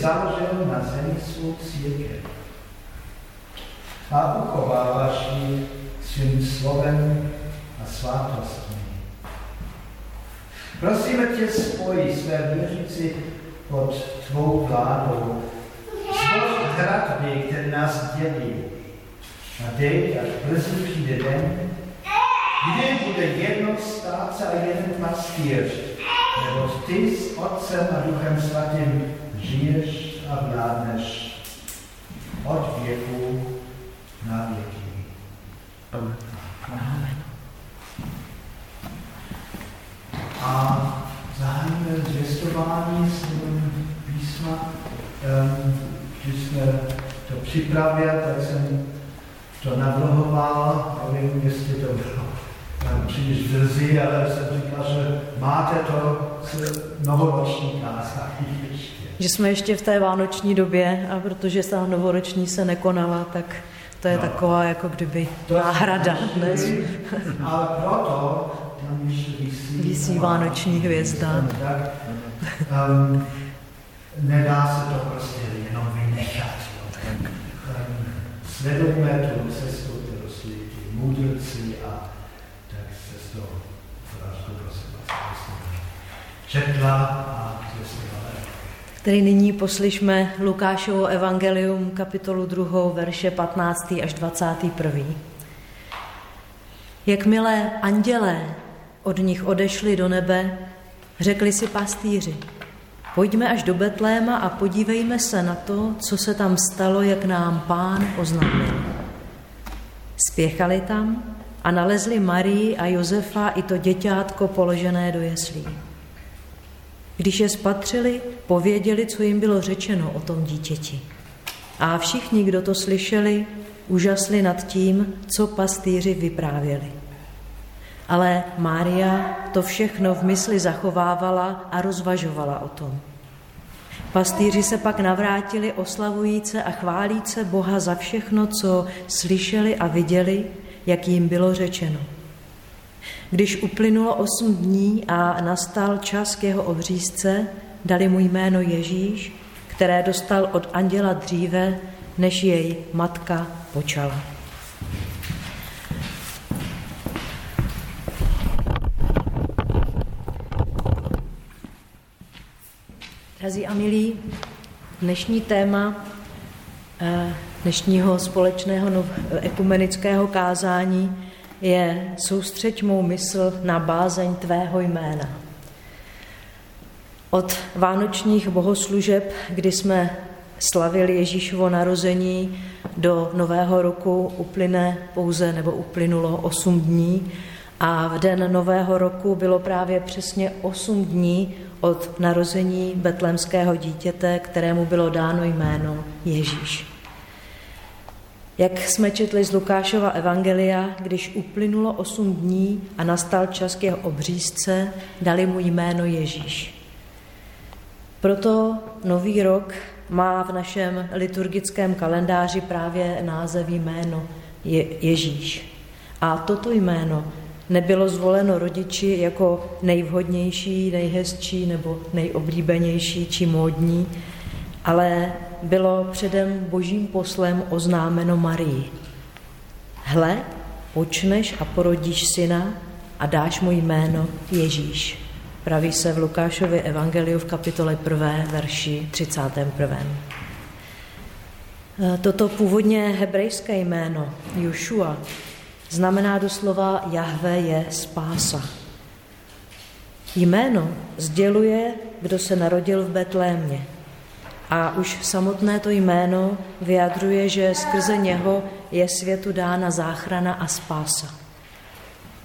založil na zemi svou církev a uchováváš ji svým slovem a svátostmi. Prosíme tě, spojí své věřící pod tvou vládou. Zbož hradby, které nás dělí. A dej, až brzy přijde den, kdy bude jedno stát a jeden pastýř, nebo ty s Otcem a Duchem Svatým žiješ a vládneš od věku na věky. Amen. Amen. A zahájíme zvěstování s písma. Když jsme to připravili, tak jsem to navrhoval, nevím, jestli to bylo příliš brzy, ale jsem říkal, že máte to novoroční kázání ještě. Že jsme ještě v té vánoční době a protože ta novoroční se nekonala, tak to je no. taková jako kdyby náhrada dnes. Ale proto tam ještě vysí, vysí vánoční hvězda. Tak, um, nedá se to prostě jenom vynechat. Um, sledujme tu cestu, kterou si ty můdrci a tak se z toho Frášku prosím vás, četla a zvěstovala. Který nyní poslyšme Lukášovo evangelium, kapitolu 2, verše 15. až 21. Jakmile andělé od nich odešli do nebe, řekli si pastýři, pojďme až do Betléma a podívejme se na to, co se tam stalo, jak nám pán oznámil. Spěchali tam a nalezli Marii a Josefa i to děťátko položené do jeslí. Když je spatřili, pověděli, co jim bylo řečeno o tom dítěti. A všichni, kdo to slyšeli, úžasli nad tím, co pastýři vyprávěli. Ale Mária to všechno v mysli zachovávala a rozvažovala o tom. Pastýři se pak navrátili oslavujíce a chválíce Boha za všechno, co slyšeli a viděli, jak jim bylo řečeno. Když uplynulo osm dní a nastal čas k jeho obřízce, dali mu jméno Ježíš, které dostal od anděla dříve, než jej matka počala. Drazí a milí, dnešní téma eh, dnešního společného ekumenického kázání je soustřeď mou mysl na bázeň tvého jména. Od vánočních bohoslužeb, kdy jsme slavili Ježíšovo narození, do nového roku uplyne pouze nebo uplynulo 8 dní a v den nového roku bylo právě přesně 8 dní od narození betlemského dítěte, kterému bylo dáno jméno Ježíš. Jak jsme četli z Lukášova evangelia, když uplynulo osm dní a nastal čas k jeho obřízce, dali mu jméno Ježíš. Proto nový rok má v našem liturgickém kalendáři právě název jméno Je- Ježíš. A toto jméno nebylo zvoleno rodiči jako nejvhodnější, nejhezčí nebo nejoblíbenější či módní, ale bylo předem božím poslem oznámeno Marii. Hle, počneš a porodíš syna a dáš mu jméno Ježíš. Praví se v Lukášově evangeliu v kapitole 1. verši 31. Toto původně hebrejské jméno Joshua znamená doslova Jahve je spása. Jméno sděluje, kdo se narodil v Betlémě. A už samotné to jméno vyjadřuje, že skrze něho je světu dána záchrana a spása.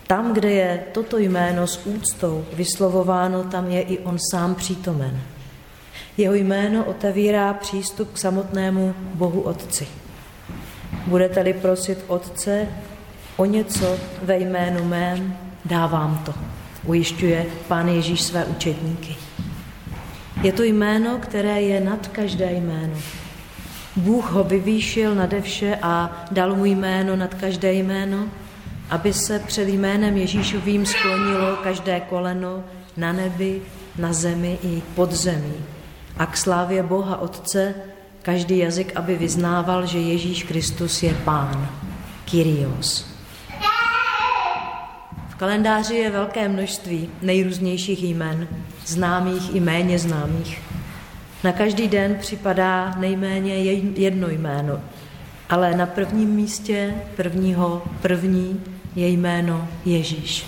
Tam, kde je toto jméno s úctou vyslovováno, tam je i on sám přítomen. Jeho jméno otevírá přístup k samotnému Bohu Otci. Budete-li prosit Otce o něco ve jménu mém, dávám to, ujišťuje Pán Ježíš své učedníky. Je to jméno, které je nad každé jméno. Bůh ho vyvýšil nade vše a dal mu jméno nad každé jméno, aby se před jménem Ježíšovým sklonilo každé koleno na nebi na zemi i pod zemí. A k slávě Boha Otce každý jazyk, aby vyznával, že Ježíš Kristus je Pán, Kyrios. V kalendáři je velké množství nejrůznějších jmen, známých i méně známých. Na každý den připadá nejméně jedno jméno, ale na prvním místě prvního první je jméno Ježíš.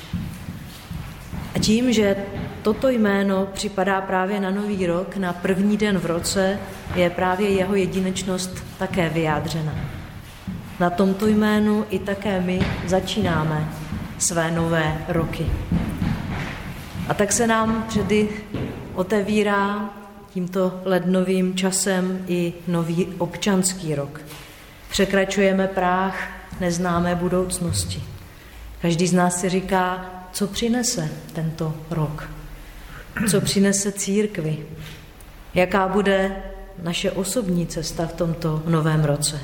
A tím, že toto jméno připadá právě na nový rok, na první den v roce, je právě jeho jedinečnost také vyjádřena. Na tomto jménu i také my začínáme své nové roky. A tak se nám předy otevírá tímto lednovým časem i nový občanský rok. Překračujeme práh neznámé budoucnosti. Každý z nás si říká, co přinese tento rok, co přinese církvi, jaká bude naše osobní cesta v tomto novém roce.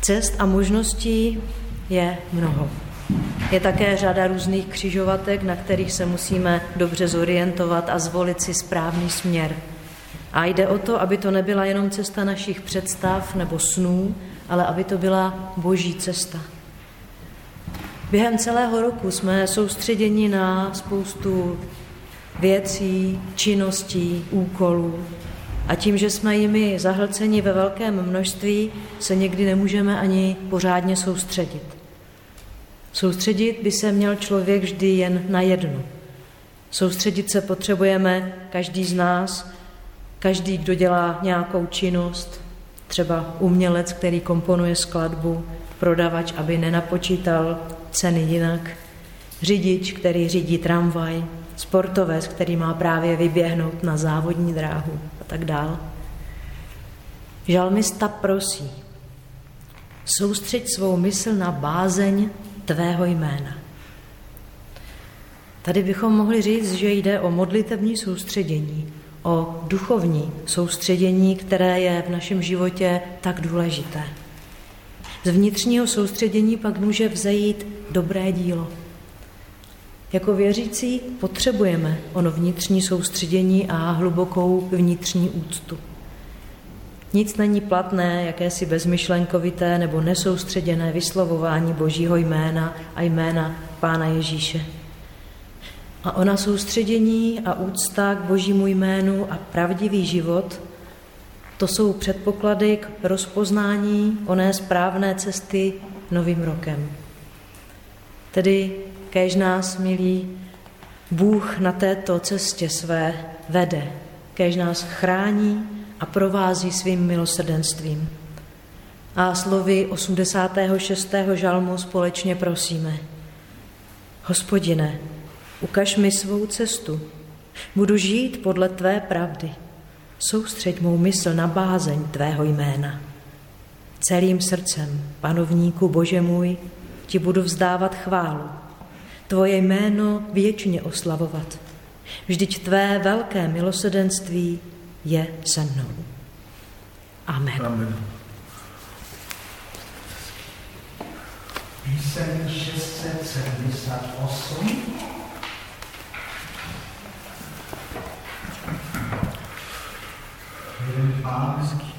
Cest a možností je mnoho. Je také řada různých křižovatek, na kterých se musíme dobře zorientovat a zvolit si správný směr. A jde o to, aby to nebyla jenom cesta našich představ nebo snů, ale aby to byla boží cesta. Během celého roku jsme soustředěni na spoustu věcí, činností, úkolů. A tím, že jsme jimi zahlceni ve velkém množství, se někdy nemůžeme ani pořádně soustředit. Soustředit by se měl člověk vždy jen na jedno. Soustředit se potřebujeme každý z nás, každý, kdo dělá nějakou činnost, třeba umělec, který komponuje skladbu, prodavač, aby nenapočítal ceny jinak, řidič, který řídí tramvaj, sportovec, který má právě vyběhnout na závodní dráhu a tak dál. Žalmista prosí, soustřeď svou mysl na bázeň tvého jména. Tady bychom mohli říct, že jde o modlitební soustředění, o duchovní soustředění, které je v našem životě tak důležité. Z vnitřního soustředění pak může vzejít dobré dílo. Jako věřící potřebujeme ono vnitřní soustředění a hlubokou vnitřní úctu. Nic není platné, jakési bezmyšlenkovité nebo nesoustředěné vyslovování Božího jména a jména Pána Ježíše. A ona soustředění a úcta k Božímu jménu a pravdivý život, to jsou předpoklady k rozpoznání oné správné cesty novým rokem. Tedy kež nás, milí, Bůh na této cestě své vede, kež nás chrání a provází svým milosrdenstvím. A slovy 86. žalmu společně prosíme. Hospodine, ukaž mi svou cestu. Budu žít podle tvé pravdy. Soustřeď mou mysl na bázeň tvého jména. Celým srdcem, panovníku Bože můj, ti budu vzdávat chválu. Tvoje jméno věčně oslavovat. Vždyť tvé velké milosedenství je se mnou. Amen. Amen. Píseň 678. Jeden pánský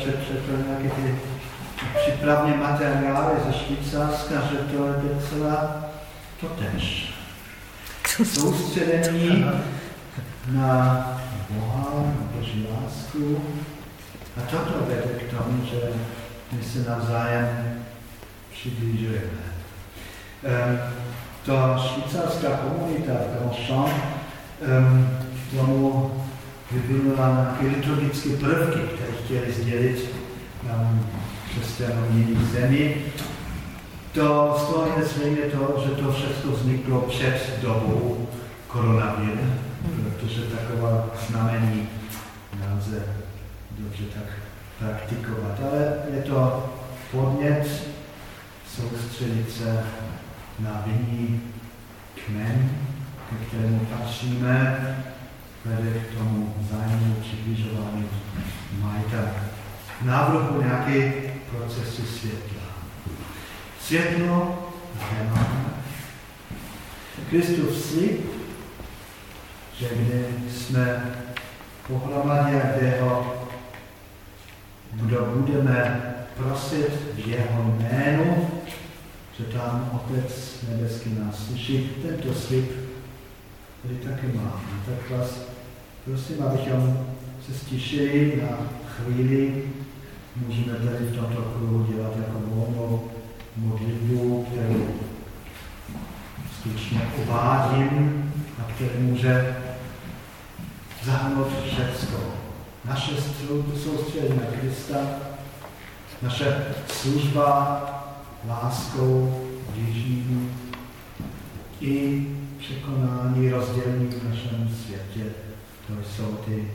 se dneska přečetl nějaké ty připravně materiály ze Švýcarska, že to je docela totež. Soustředení na Boha, na Boží lásku. A toto vede k tomu, že my se navzájem přiblížujeme. Um, ta švýcarská komunita Grandchamp um, tomu vyvinula nějaké liturgické prvky, které chtěli sdělit um, křesťanům jiných zemí. To z toho je zřejmě to, že to všechno vzniklo před dobou koronaviru, protože taková znamení nelze dobře tak praktikovat. Ale je to podnět soustředit se na vinný kmen, ke kterému patříme, vede k tomu zájmu přibližování majta. Návrhu nějaké procesy světla. Světlo nemáme. Kristus slib, že kde jsme pohromadě, kde ho kdo budeme prosit v jeho jménu, že tam Otec nebeský nás slyší. Tento slib tady taky máme. Tak vás prosím, abychom se stišili na chvíli. Můžeme tady v tomto kruhu dělat jako volnou modlitbu, kterou skutečně uvádím a který může zahrnout všechno. Naše soustředí na Krista, naše služba láskou bližnímu i překonání rozdělení v našem světě. To jsou ty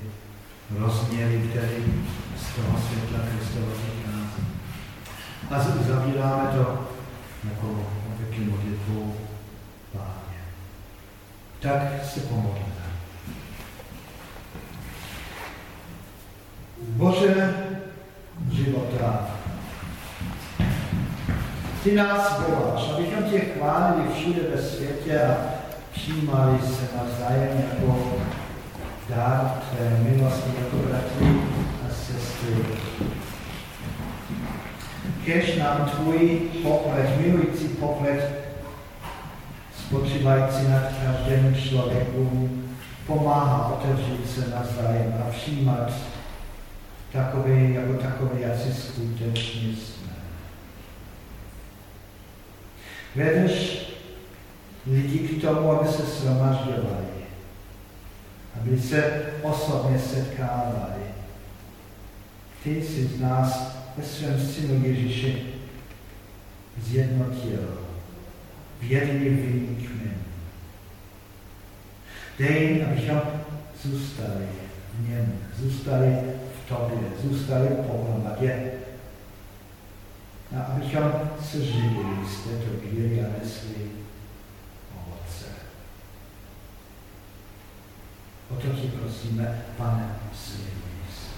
rozměry, které z toho světla Kristova vychází. A zavíráme to jako obvykle modlitbou Páně. Tak se pomodlíme. Bože života, ty nás voláš, abychom tě chválili všude ve světě a přijímali se navzájem jako dár tvé milosti jako bratři a sestry. Kež nám tvůj pohled, milující pohled, spočívající nad každým člověku, pomáhá otevřít se navzájem a přijímat takový, jako takový, jak si skutečně jsme. Vedeš lidi k tomu, aby se shromažďovali, aby se osobně setkávali. Ty jsi z nás ve svém synu Ježíši zjednotil v jedný vinný kmen. Dej, abychom zůstali v něm, zůstali v tobě, zůstali pohromadě, a abychom se živili z této víry a nesli O to ti prosíme, pane, slibuj se.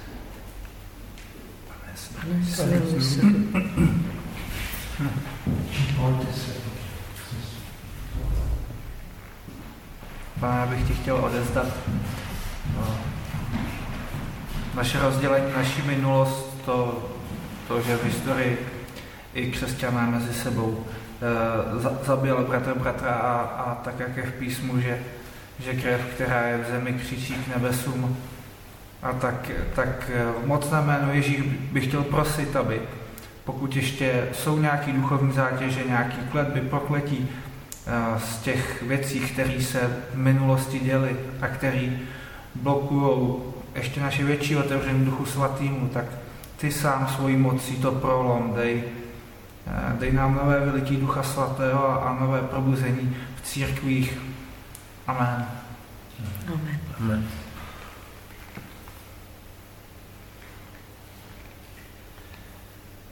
Pane, slibuj se. Pojďte se. Pane, bych ti chtěl odezdat no, naše rozdělení, naši minulost, to, to, že v historii i křesťané mezi sebou e, zabil bratr bratra a, a tak, jak je v písmu, že, že krev, která je v zemi, křičí k nebesům. A tak, tak eh, mocné jméno Ježíš bych chtěl prosit, aby pokud ještě jsou nějaký duchovní zátěže, nějaký kletby, prokletí e, z těch věcí, které se v minulosti děly a které blokují ještě naše větší otevření duchu svatýmu, tak ty sám svojí mocí to prolom, dej, Eh, dej nám nové vylití Ducha Svatého a nové probuzení v církvích. Amen. Amen. Amen.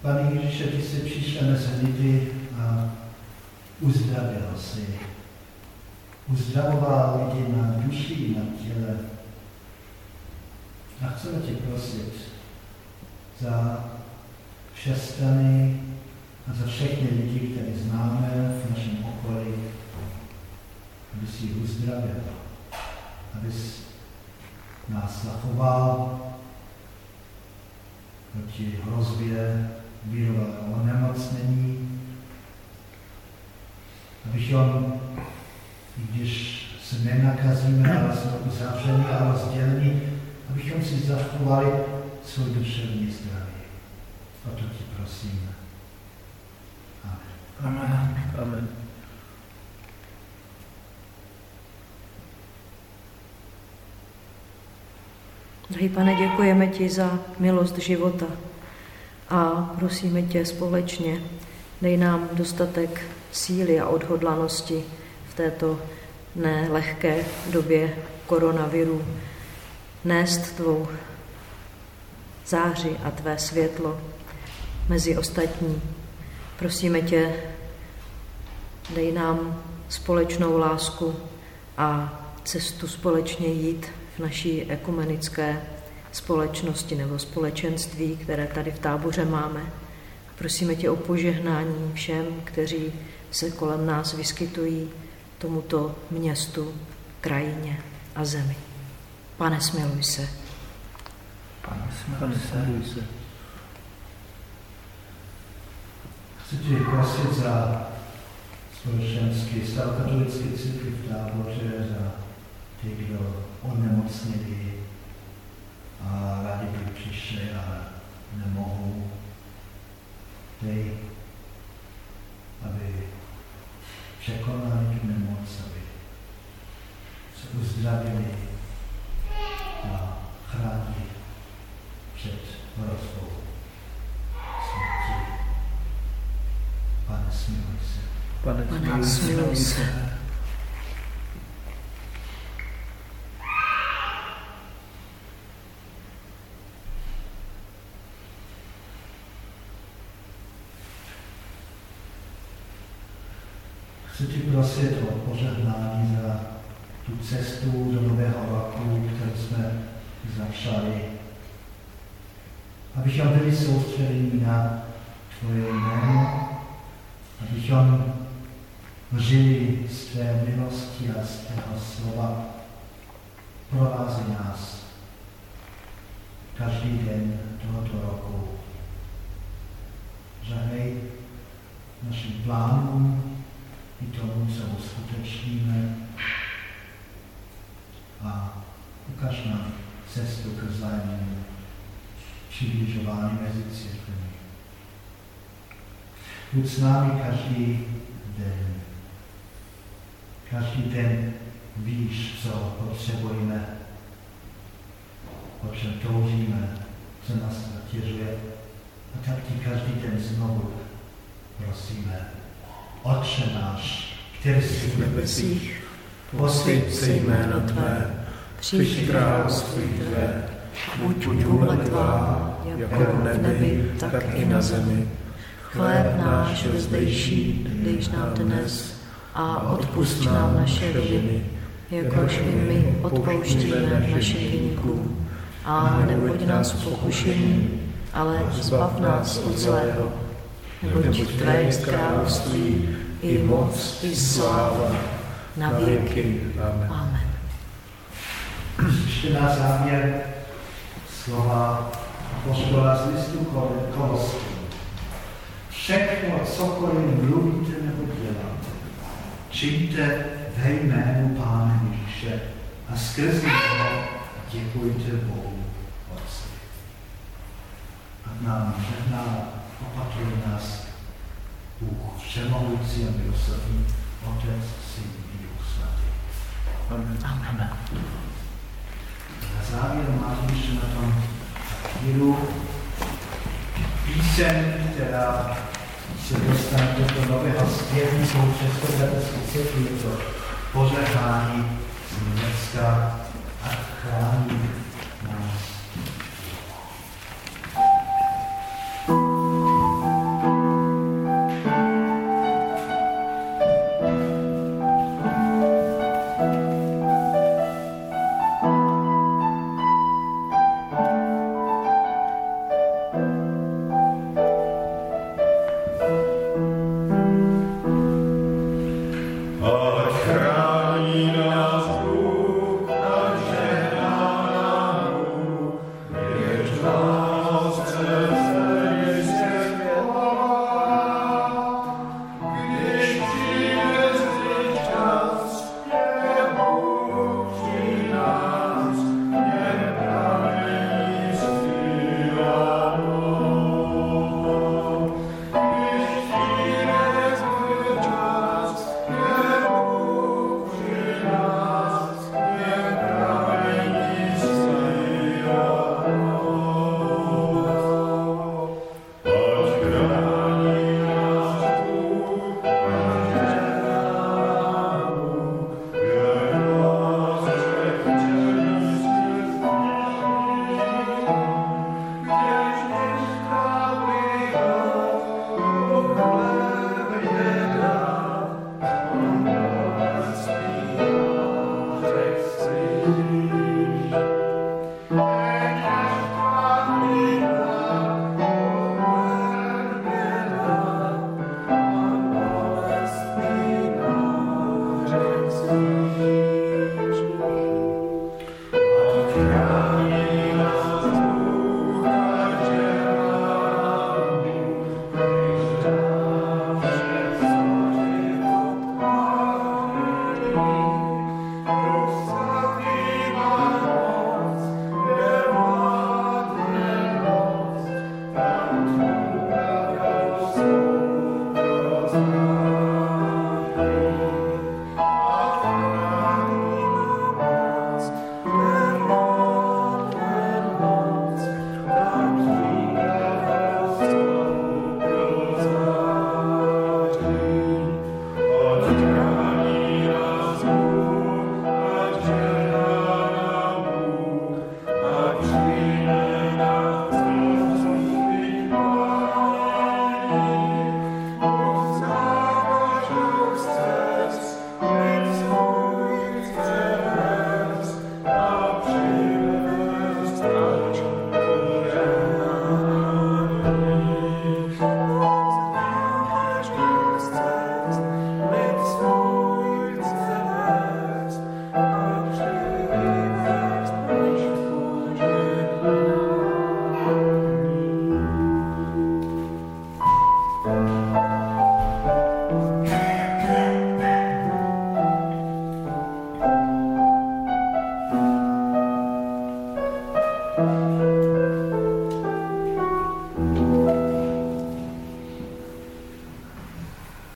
Pane Ježíše, ty jsi přišel mezi lidi a uzdravil si. Uzdravoval lidi na duši, na těle. A chceme tě prosit za křesťany, a za všechny lidi, které známe v našem okolí, aby si uzdravil, aby nás zachoval proti hrozbě vírového onemocnění, abychom, i když se nenakazíme, ale jsme uzavřeni a rozděleni, abychom si zachovali svůj duševní zdraví. O to ti prosím. Amen. Amen. Amen. Drahý pane, děkujeme ti za milost života a prosíme tě společně, dej nám dostatek síly a odhodlanosti v této nelehké době koronaviru nést tvou záři a tvé světlo mezi ostatní. Prosíme tě, dej nám společnou lásku a cestu společně jít v naší ekumenické společnosti nebo společenství, které tady v táboře máme. Prosíme tě o požehnání všem, kteří se kolem nás vyskytují, tomuto městu, krajině a zemi. Pane, smiluj se. Pane, smiluj se. Chci tě prosit za společenský stav katolické církve v táboře, za ty, kdo onemocněli a rádi by přišli, ale nemohou. Dej, aby překonali tu nemoc, aby se uzdravili a chránili před hrozbou smrti. Pane, smiluj se. Pane, Pane, smiluj se. Chci ti prosit o požehnání za tu cestu do nového roku, kterou jsme začali. Abychom byli soustředěni na tvoje jméno, abychom žili z tvé milosti a z tvého slova. Provází nás každý den tohoto roku. Žehnej našim plánům, i tomu, co uskutečníme a ukaž nám cestu k vzájemnému přibližování mezi církvemi. Buď s námi každý den. Každý den víš, co potřebujeme, o čem toužíme, co nás zatěžuje. A tak ti každý den znovu prosíme. Otče náš, který jsi v nebesích, posvěď se jméno Tvé, přijď království Tvé, buď vůle Tvá, jako v nebi, tak i na zemi. Chléb náš zdejší, dejš nám dnes a odpust nám naše viny, jakož i my odpouštíme našim vynikům. A nebuď nás pokušení, ale zbav nás od zlého. Neboť Tvé je království, i moc, i sláva, na věky. Amen. Amen. Ještě na závěr slova apostola z listu Koloským. Všechno, cokoliv mluvíte nebo děláte, čiňte ve jménu Pána Ježíše a skrze něho děkujte Bohu Otci. A nám žehná, opatruje nás Bůh všemohoucí a milosrdný, Otec, Syn i Duch Svatý. Amen. Amen. Na závěr máte ještě na tom papíru píseň, která se dostane do toho nového zpěvníku Českobratrské církvi, je to požehnání z Německa a chrání